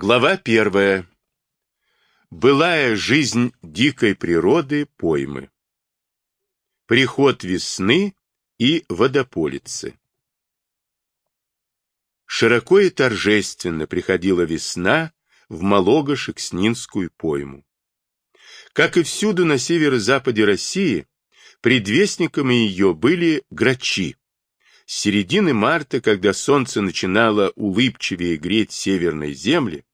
Глава первая. Былая жизнь дикой природы поймы. Приход весны и водополицы. Широко и торжественно приходила весна в Малого-Шекснинскую пойму. Как и всюду на северо-западе России, предвестниками ее были грачи, с середины марта, когда солнце начинало улыбчивее греть северные земли,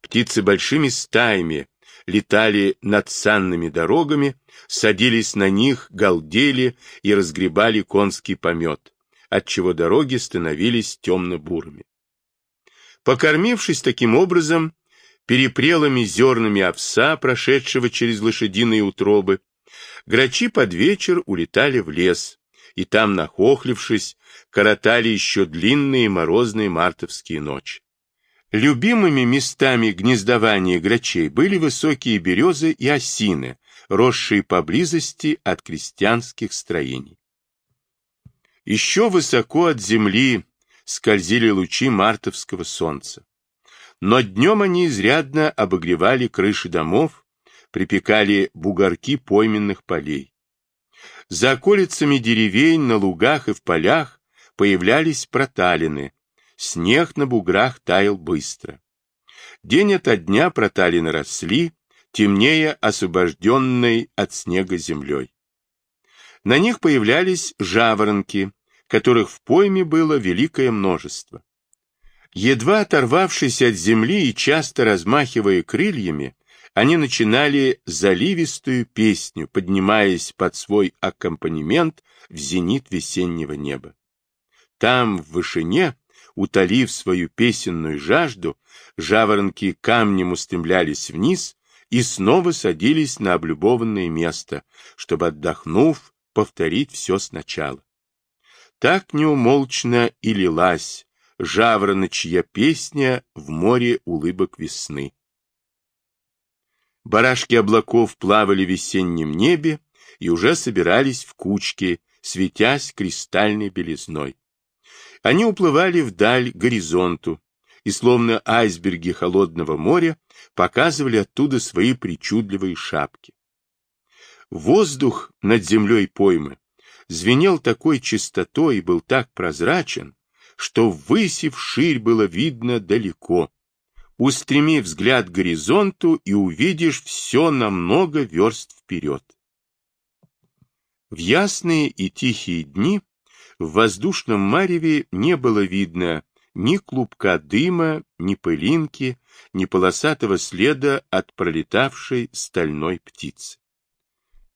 птицы большими стаями летали над санными дорогами, садились на них, галдели и разгребали конский помет, отчего дороги становились темно-бурыми. Покормившись таким образом, перепрелыми зернами овса, прошедшего через лошадиные утробы, грачи под вечер улетали в лес, и там, нахохлившись, коротали еще длинные морозные мартовские ночи. Любимыми местами гнездования грачей были высокие березы и осины, росшие поблизости от крестьянских строений. Еще высоко от земли скользили лучи мартовского солнца. Но днем они изрядно обогревали крыши домов, припекали бугорки пойменных полей. За околицами деревень, на лугах и в полях появлялись проталины, снег на буграх таял быстро. День ото дня проталины росли, темнее освобожденной от снега землей. На них появлялись жаворонки, которых в пойме было великое множество. Едва оторвавшись от земли и часто размахивая крыльями, они начинали заливистую песню, поднимаясь под свой аккомпанемент в зенит весеннего неба. Там, в вышине, утолив свою песенную жажду, жаворонки камнем устремлялись вниз и снова садились на облюбованное место, чтобы, отдохнув, повторить все сначала. Так неумолчно и лилась жавороночья песня в море улыбок весны. Барашки облаков плавали в весеннем небе и уже собирались в кучки, светясь кристальной белизной. Они уплывали вдаль горизонту, и словно айсберги холодного моря показывали оттуда свои причудливые шапки. Воздух над землей поймы звенел такой чистотой и был так прозрачен, что ввысь и вширь было видно далеко. Устреми взгляд к горизонту и увидишь все на много верст вперед. В ясные и тихие дни в воздушном мареве не было видно ни клубка дыма, ни пылинки, ни полосатого следа от пролетавшей стальной птицы.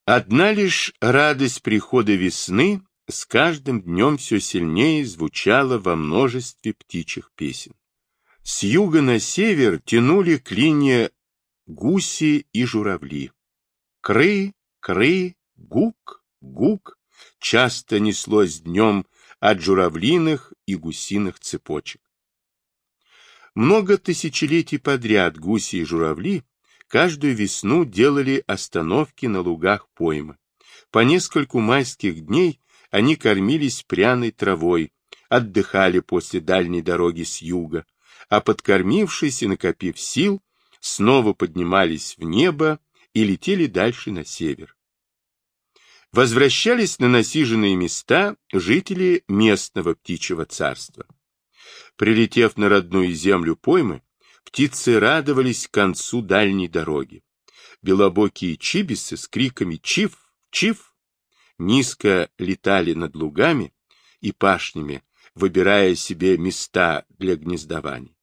Одна лишь радость прихода весны с каждым днем все сильнее звучала во множестве птичьих песен. С юга на север тянули клинья гуси и журавли. Кры, кры, гук, гук часто неслось днем от журавлиных и гусиных цепочек. Много тысячелетий подряд гуси и журавли каждую весну делали остановки на лугах поймы. По нескольку майских дней они кормились пряной травой, отдыхали после дальней дороги с юга, а подкормившись и накопив сил, снова поднимались в небо и летели дальше на север. Возвращались на насиженные места жители местного птичьего царства. Прилетев на родную землю поймы, птицы радовались концу дальней дороги. Белобокие чибисы с криками «Чиф! Чиф!» низко летали над лугами и пашнями, выбирая себе места для гнездования.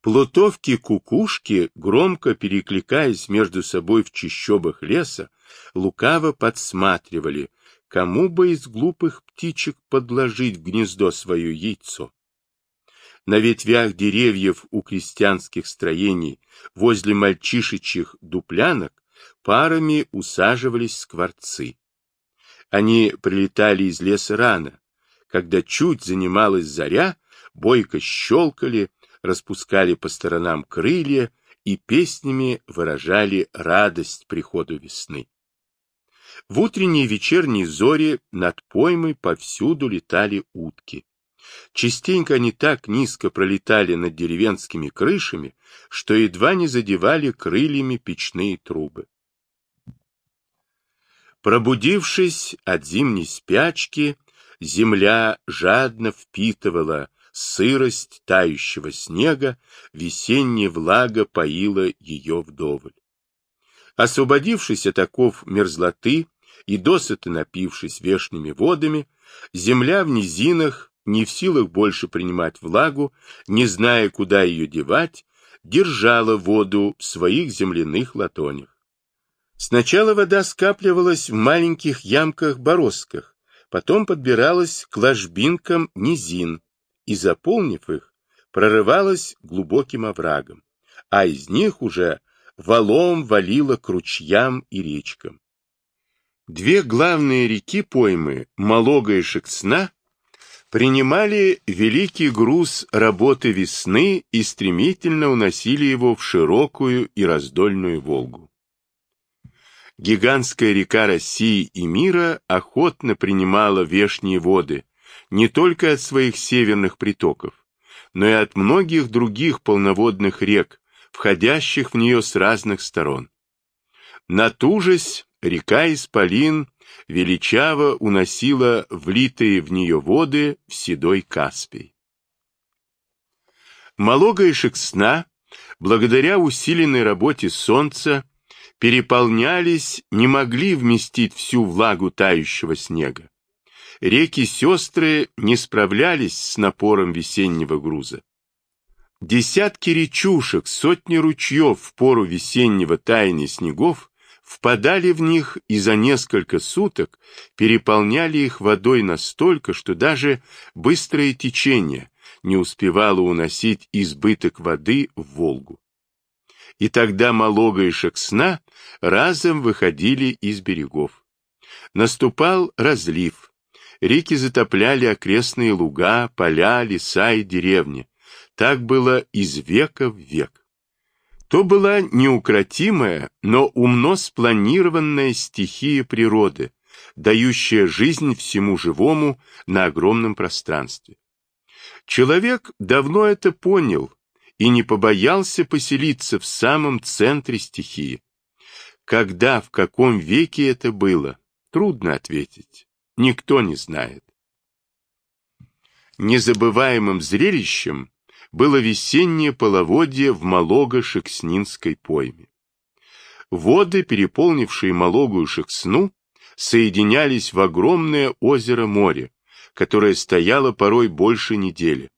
Плутовки-кукушки, громко перекликаясь между собой в чащобах леса, лукаво подсматривали, кому бы из глупых птичек подложить в гнездо свое яйцо. На ветвях деревьев у крестьянских строений, возле мальчишечьих дуплянок, парами усаживались скворцы. Они прилетали из леса рано. Когда чуть занималась заря, бойко щелкали, распускали по сторонам крылья и песнями выражали радость приходу весны. В утренние и вечерние зори над поймой повсюду летали утки. Частенько они так низко пролетали над деревенскими крышами, что едва не задевали крыльями печные трубы. Пробудившись от зимней спячки, земля жадно впитывала сырость тающего снега, весенняя влага поила ее вдоволь. Освободившись от оков мерзлоты и досыта напившись вешними водами, земля в низинах, не в силах больше принимать влагу, не зная, куда ее девать, держала воду в своих земляных латонях. Сначала вода скапливалась в маленьких ямках-бороздках, потом подбиралась к ложбинкам низин и, заполнив их, прорывалась глубоким оврагом, а из них уже валом валила к ручьям и речкам. Две главные реки поймы, Малога и Шексна, принимали великий груз работы весны и стремительно уносили его в широкую и раздольную Волгу. Гигантская река России и мира охотно принимала вешние воды не только от своих северных притоков, но и от многих других полноводных рек, входящих в нее с разных сторон. Натужась, река Исполин величаво уносила влитые в нее воды в седой Каспий. Малога и Шексна, благодаря усиленной работе солнца, переполнялись, не могли вместить всю влагу тающего снега. Реки-сестры не справлялись с напором весеннего груза. Десятки речушек, сотни ручьев в пору весеннего таяния снегов впадали в них и за несколько суток переполняли их водой настолько, что даже быстрое течение не успевало уносить избыток воды в Волгу и тогда Малога и Шексна разом выходили из берегов. Наступал разлив. Реки затопляли окрестные луга, поля, леса и деревни. Так было из века в век. То была неукротимая, но умно спланированная стихия природы, дающая жизнь всему живому на огромном пространстве. Человек давно это понял и не побоялся поселиться в самом центре стихии. Когда, в каком веке это было, трудно ответить. Никто не знает. Незабываемым зрелищем было весеннее половодье в Малого-Шекснинской пойме. Воды, переполнившие Малогу и Шексну, соединялись в огромное озеро-море, которое стояло порой больше недели.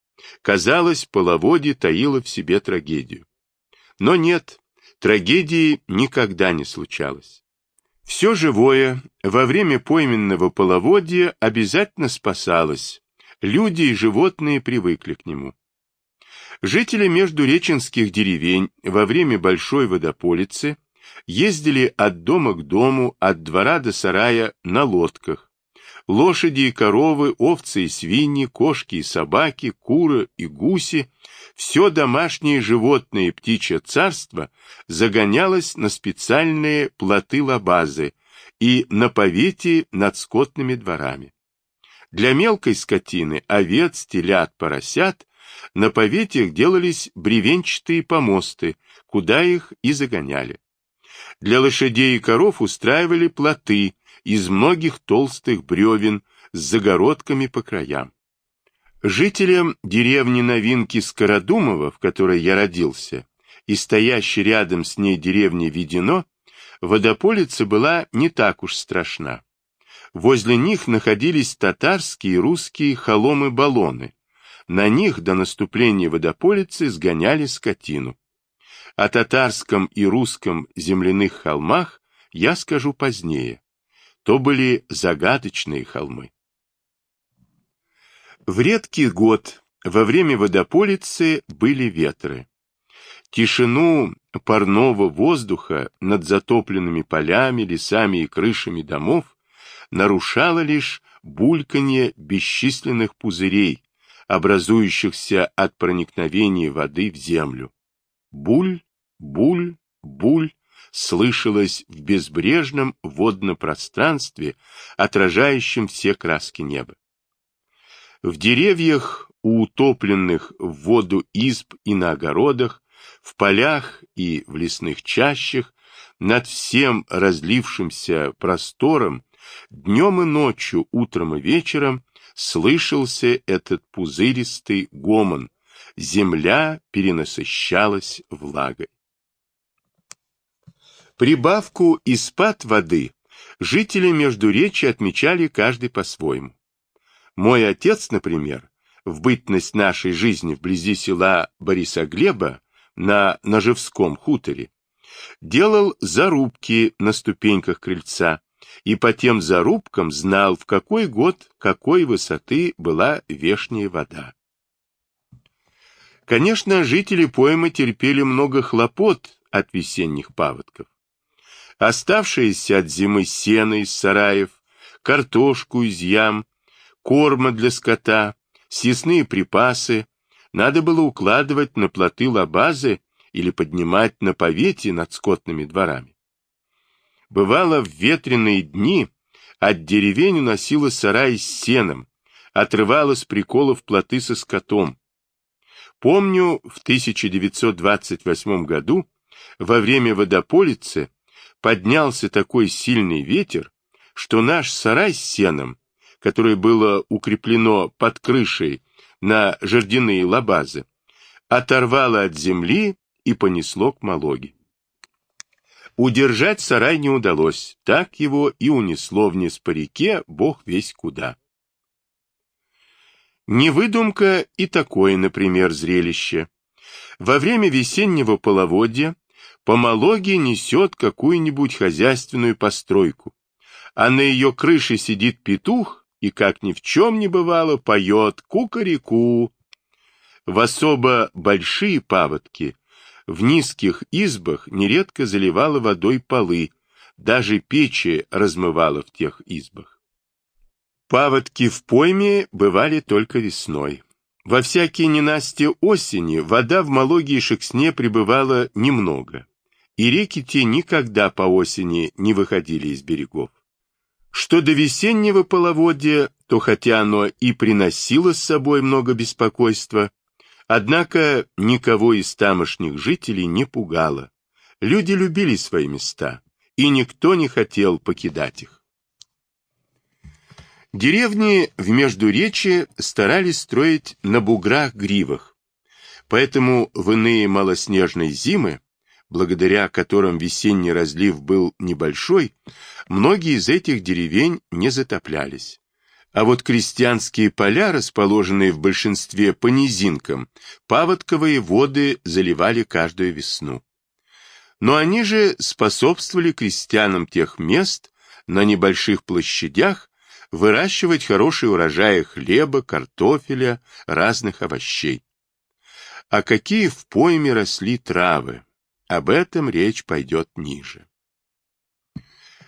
Казалось, половодье таило в себе трагедию. Но нет, трагедии никогда не случалось. Все живое во время пойменного половодья обязательно спасалось, люди и животные привыкли к нему. Жители междуреченских деревень во время большой водополицы ездили от дома к дому, от двора до сарая на лодках, Лошади и коровы, овцы и свиньи, кошки и собаки, куры и гуси, все домашнее животное и птичье царство загонялось на специальные плоты-лабазы и на повете над скотными дворами. Для мелкой скотины, овец, телят, поросят, на поветях делались бревенчатые помосты, куда их и загоняли. Для лошадей и коров устраивали плоты, из многих толстых бревен с загородками по краям. Жителям деревни Новинки Скородумова, в которой я родился, и стоящей рядом с ней деревни Ведено, водополица была не так уж страшна. Возле них находились татарские и русские холомы-баллоны. На них до наступления водополицы сгоняли скотину. О татарском и русском земляных холмах я скажу позднее то были загадочные холмы. В редкий год во время водополицы были ветры. Тишину парного воздуха над затопленными полями, лесами и крышами домов нарушало лишь бульканье бесчисленных пузырей, образующихся от проникновения воды в землю. Буль, буль, буль, слышалось в безбрежном водном пространстве, отражающем все краски неба. В деревьях, утопленных в воду изб и на огородах, в полях и в лесных чащах, над всем разлившимся простором, днем и ночью, утром и вечером, слышался этот пузыристый гомон. Земля перенасыщалась влагой. Прибавку и спад воды жители Междуречия отмечали каждый по-своему. Мой отец, например, в бытность нашей жизни вблизи села Борисоглеба на Ножевском хуторе, делал зарубки на ступеньках крыльца и по тем зарубкам знал, в какой год какой высоты была вешняя вода. Конечно, жители поймы терпели много хлопот от весенних паводков оставшиеся от зимы сено из сараев, картошку из ям, корма для скота, съестные припасы надо было укладывать на плоты лабазы или поднимать на повете над скотными дворами. Бывало, в ветреные дни от деревень уносило сарай с сеном, отрывало с приколов плоты со скотом. Помню, в 1928 году, во время водополицы, поднялся такой сильный ветер, что наш сарай с сеном, которое было укреплено под крышей на жердяные лабазы, оторвало от земли и понесло к Малоге. Удержать сарай не удалось, так его и унесло вниз по реке, бог весь куда. Невыдумка и такое, например, зрелище. Во время весеннего половодья по Малоге несет какую-нибудь хозяйственную постройку, а на ее крыше сидит петух и, как ни в чем не бывало, поет кукареку. В особо большие паводки в низких избах нередко заливало водой полы, даже печи размывало в тех избах. Паводки в пойме бывали только весной. Во всякие ненастья осени вода в Малоге и Шексне пребывала немного и реки те никогда по осени не выходили из берегов. Что до весеннего половодья, то хотя оно и приносило с собой много беспокойства, однако никого из тамошних жителей не пугало. Люди любили свои места, и никто не хотел покидать их. Деревни в Междуречье старались строить на буграх-гривах, поэтому в иные малоснежные зимы благодаря которым весенний разлив был небольшой, многие из этих деревень не затоплялись. А вот крестьянские поля, расположенные в большинстве по низинкам, паводковые воды заливали каждую весну. Но они же способствовали крестьянам тех мест на небольших площадях выращивать хорошие урожаи хлеба, картофеля, разных овощей. А какие в пойме росли травы, об этом речь пойдет ниже.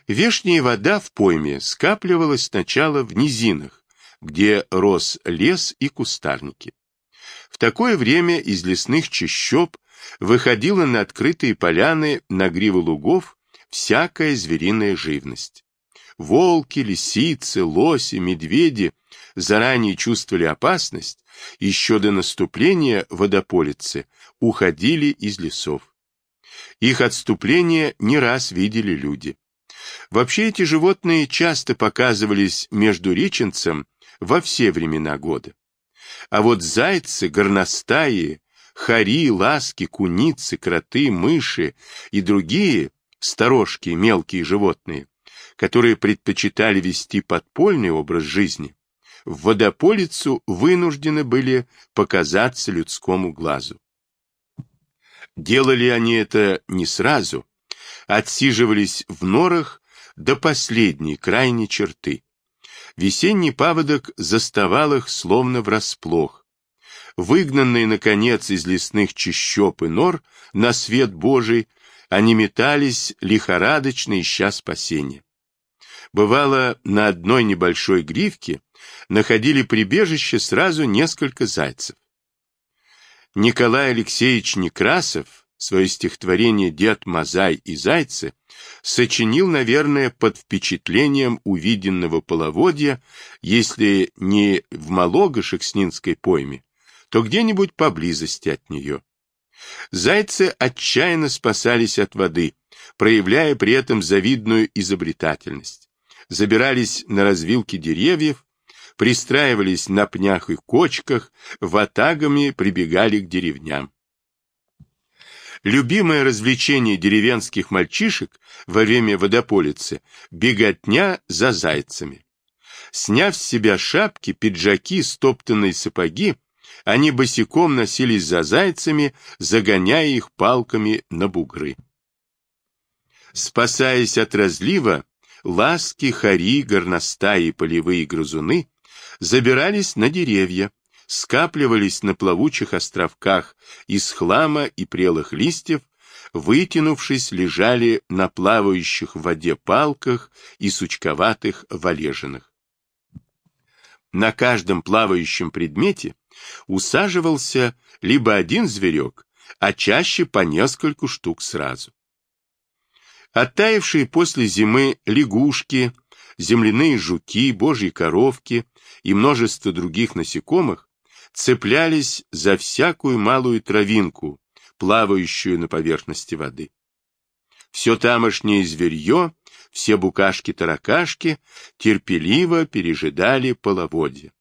Вешняя вода в пойме скапливалась сначала в низинах, где рос лес и кустарники. В такое время из лесных чащоб выходила на открытые поляны на гривы лугов всякая звериная живность. Волки, лисицы, лоси, медведи заранее чувствовали опасность, еще до наступления водополицы уходили из лесов. Их отступление не раз видели люди. Вообще эти животные часто показывались между реченцем во все времена года. А вот зайцы, горностаи, хари, ласки, куницы, кроты, мыши и другие сторожки, мелкие животные, которые предпочитали вести подпольный образ жизни, в водополицу вынуждены были показаться людскому глазу. Делали они это не сразу, отсиживались в норах до последней, крайней черты. Весенний паводок заставал их словно врасплох. Выгнанные, наконец, из лесных чащоб и нор на свет Божий, они метались, лихорадочно ища спасения. Бывало, на одной небольшой гривке находили прибежище сразу несколько зайцев. Николай Алексеевич Некрасов, свое стихотворение «Дед Мазай и зайцы» сочинил, наверное, под впечатлением увиденного половодья, если не в Малого-Шекснинской пойме, то где-нибудь поблизости от нее. Зайцы отчаянно спасались от воды, проявляя при этом завидную изобретательность. Забирались на развилки деревьев, пристраивались на пнях и кочках, ватагами прибегали к деревням. Любимое развлечение деревенских мальчишек во время водополицы – беготня за зайцами. Сняв с себя шапки, пиджаки, стоптанные сапоги, они босиком носились за зайцами, загоняя их палками на бугры. Спасаясь от разлива, ласки, хари, горностаи полевые грызуны забирались на деревья, скапливались на плавучих островках из хлама и прелых листьев, вытянувшись, лежали на плавающих в воде палках и сучковатых валежинах. На каждом плавающем предмете усаживался либо один зверек, а чаще по нескольку штук сразу. Оттаившие после зимы лягушки, земляные жуки, божьи коровки и множество других насекомых цеплялись за всякую малую травинку, плавающую на поверхности воды. Все тамошнее зверье, все букашки-таракашки терпеливо пережидали половодье,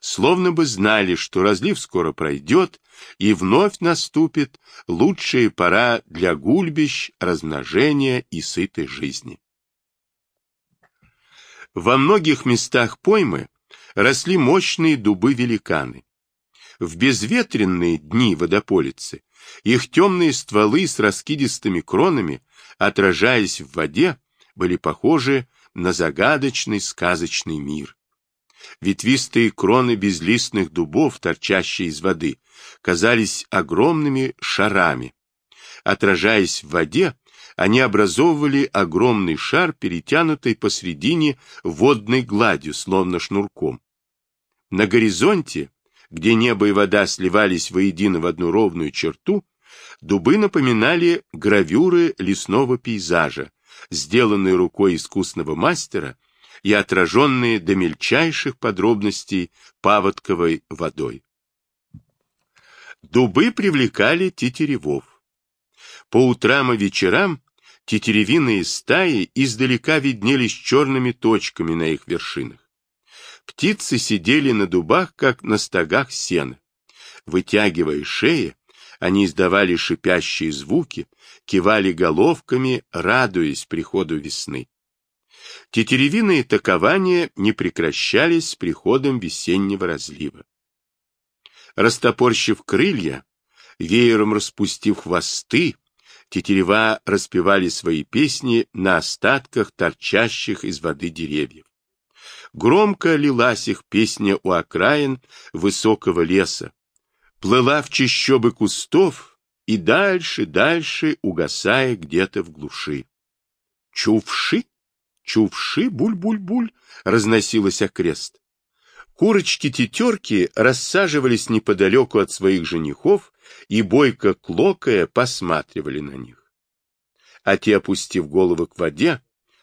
словно бы знали, что разлив скоро пройдет, и вновь наступит лучшая пора для гульбищ, размножения и сытой жизни. Во многих местах поймы росли мощные дубы-великаны, в безветренные дни водополицы их темные стволы с раскидистыми кронами, отражаясь в воде, были похожи на загадочный сказочный мир. Ветвистые кроны безлистных дубов, торчащие из воды, казались огромными шарами. Отражаясь в воде, они образовывали огромный шар, перетянутый посредине водной гладью, словно шнурком. На горизонте где небо и вода сливались воедино в одну ровную черту, дубы напоминали гравюры лесного пейзажа, сделанные рукой искусного мастера и отраженные до мельчайших подробностей паводковой водой. Дубы привлекали тетеревов. По утрам и вечерам тетеревиные стаи издалека виднелись черными точками на их вершинах. Птицы сидели на дубах, как на стогах сена. Вытягивая шеи, они издавали шипящие звуки, кивали головками, радуясь приходу весны. Тетеревиные такования не прекращались с приходом весеннего разлива. Растопорщив крылья, веером распустив хвосты, тетерева распевали свои песни на остатках торчащих из воды деревьев. Громко лилась их песня у окраин высокого леса, плыла в чащобы кустов и дальше, дальше, угасая где-то в глуши. Чувши, чувши, буль-буль-буль, разносилась окрест. Курочки-тетерки рассаживались неподалеку от своих женихов и, бойко клокая, посматривали на них. А те, опустив головы к воде,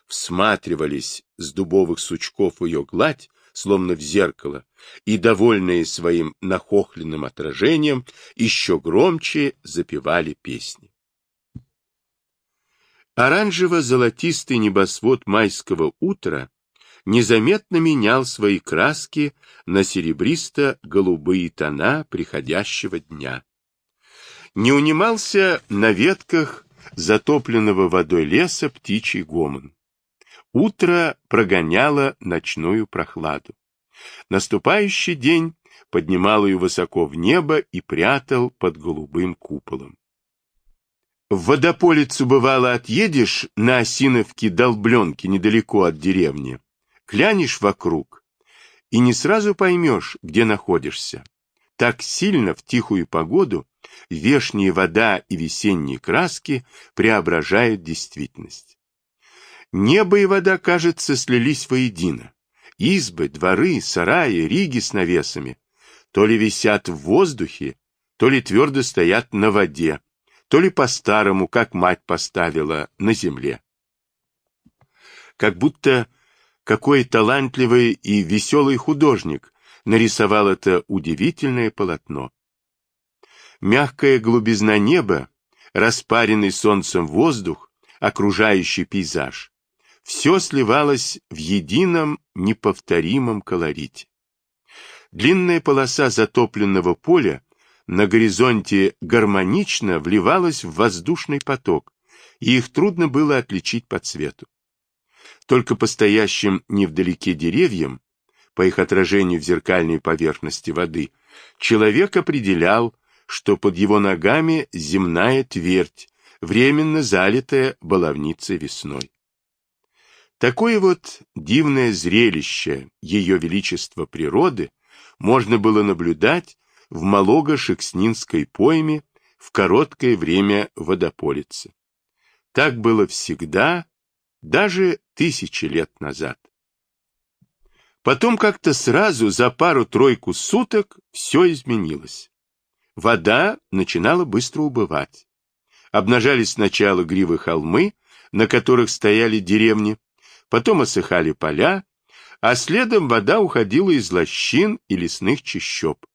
всматривались с дубовых сучков ее гладь, словно в зеркало, и, довольные своим нахохленным отражением, еще громче запевали песни. Оранжево-золотистый небосвод майского утра незаметно менял свои краски на серебристо-голубые тона приходящего дня. Не унимался на ветках затопленного водой леса птичий гомон. Утро прогоняло ночную прохладу. Наступающий день поднимал ее высоко в небо и прятал под голубым куполом. В водополицу, бывало, отъедешь на Осиновке долбленки недалеко от деревни, клянешь вокруг и не сразу поймешь, где находишься. Так сильно в тихую погоду вешняя вода и весенние краски преображают действительность. Небо и вода, кажется, слились воедино. Избы, дворы, сараи, риги с навесами то ли висят в воздухе, то ли твердо стоят на воде, то ли по-старому, как мать поставила, на земле. Как будто какой талантливый и веселый художник нарисовал это удивительное полотно. Мягкая глубизна неба, распаренный солнцем воздух, окружающий пейзаж, все сливалось в едином неповторимом колорите. Длинная полоса затопленного поля на горизонте гармонично вливалась в воздушный поток, и их трудно было отличить по цвету. Только по стоящим невдалеке деревьям, по их отражению в зеркальной поверхности воды, человек определял, что под его ногами земная твердь, временно залитая баловницей весной. Такое вот дивное зрелище Ее Величества природы можно было наблюдать в Малого-Шекснинской пойме в короткое время водополицы. Так было всегда, даже тысячи лет назад. Потом как-то сразу за пару-тройку суток все изменилось. Вода начинала быстро убывать. Обнажались сначала гривы холмы, на которых стояли деревни, потом осыхали поля, а следом вода уходила из лощин и лесных чащоб.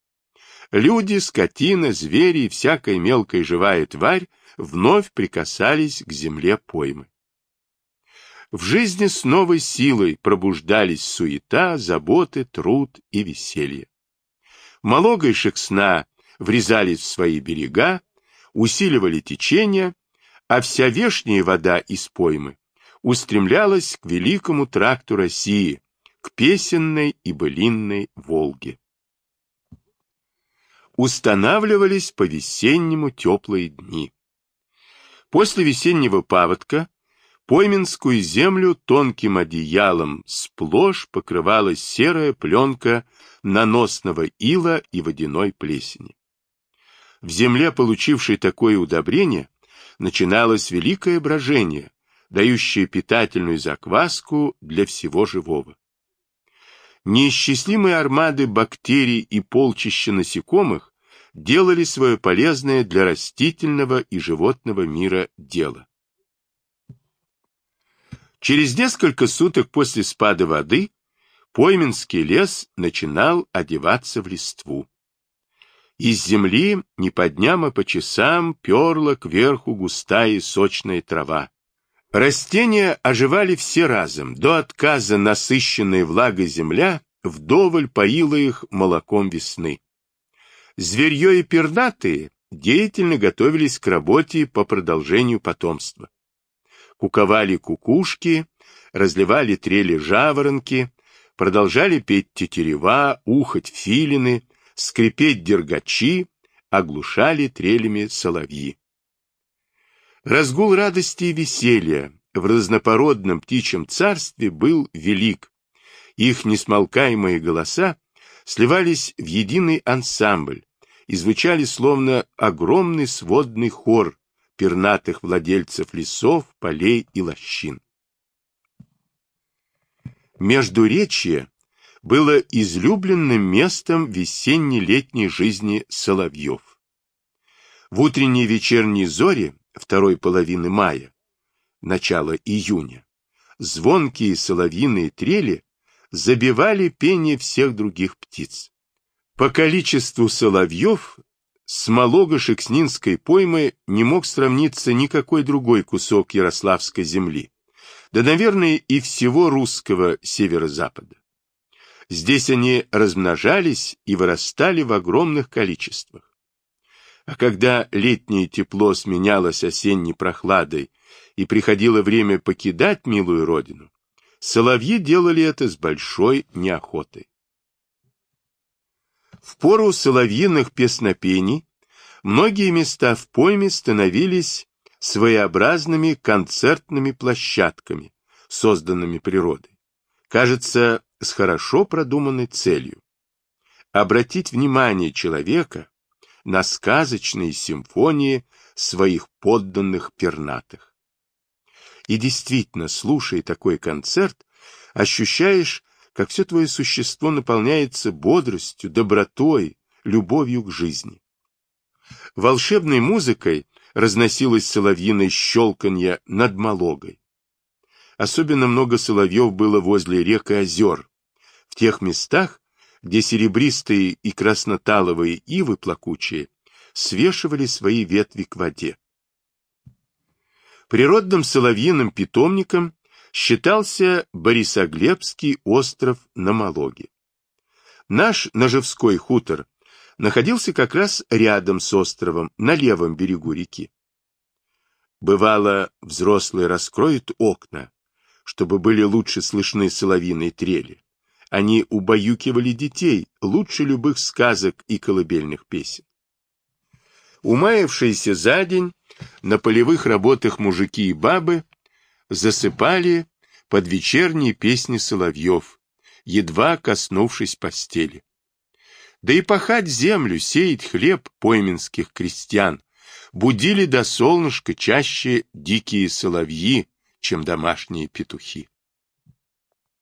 Люди, скотина, звери и всякая мелкая живая тварь вновь прикасались к земле поймы. В жизни с новой силой пробуждались суета, заботы, труд и веселье. Малога и Шексна врезались в свои берега, усиливали течение, а вся вешняя вода из поймы устремлялась к великому тракту России, к песенной и былинной Волге. Устанавливались по весеннему теплые дни. После весеннего паводка Пойменскую землю тонким одеялом сплошь покрывалась серая пленка наносного ила и водяной плесени. В земле, получившей такое удобрение, начиналось великое брожение, дающее питательную закваску для всего живого. Неисчислимые армады бактерий и полчища насекомых делали свое полезное для растительного и животного мира дело. Через несколько суток после спада воды Пойменский лес начинал одеваться в листву. Из земли не по дням, а по часам перла кверху густая и сочная трава. Растения оживали все разом, до отказа насыщенная влагой земля вдоволь поила их молоком весны. Зверье и пернатые деятельно готовились к работе по продолжению потомства. Куковали кукушки, разливали трели жаворонки, продолжали петь тетерева, ухать филины, скрипеть дергачи, оглушали трелями соловьи. Разгул радости и веселья в разнопородном птичьем царстве был велик. Их несмолкаемые голоса сливались в единый ансамбль и звучали словно огромный сводный хор пернатых владельцев лесов, полей и лощин. Междуречье было излюбленным местом весенне-летней жизни соловьев. В утренние вечерние зори второй половины мая, начало июня, звонкие соловьиные трели забивали пение всех других птиц. По количеству соловьев с Малого-Шекснинской поймы не мог сравниться никакой другой кусок Ярославской земли, да, наверное, и всего русского северо-запада. Здесь они размножались и вырастали в огромных количествах. А когда летнее тепло сменялось осенней прохладой и приходило время покидать милую родину, соловьи делали это с большой неохотой. В пору соловьиных песнопений многие места в пойме становились своеобразными концертными площадками, созданными природой. Кажется, с хорошо продуманной целью. Обратить внимание человека на сказочные симфонии своих подданных пернатых. И действительно, слушая такой концерт, ощущаешь, как все твое существо наполняется бодростью, добротой, любовью к жизни. Волшебной музыкой разносилось соловьиное щелканье над Малогой. Особенно много соловьев было возле рек и озер, в тех местах, где серебристые и красноталовые ивы плакучие свешивали свои ветви к воде. Природным соловьиным питомником считался Борисоглебский остров на Малоге. Наш Ножевской хутор находился как раз рядом с островом, на левом берегу реки. Бывало, взрослые раскроют окна, чтобы были лучше слышны соловиные трели. Они убаюкивали детей лучше любых сказок и колыбельных песен. Умаявшиеся за день, на полевых работах мужики и бабы засыпали под вечерние песни соловьев, едва коснувшись постели. Да и пахать землю, сеять хлеб пойменских крестьян будили до солнышка чаще дикие соловьи, чем домашние петухи.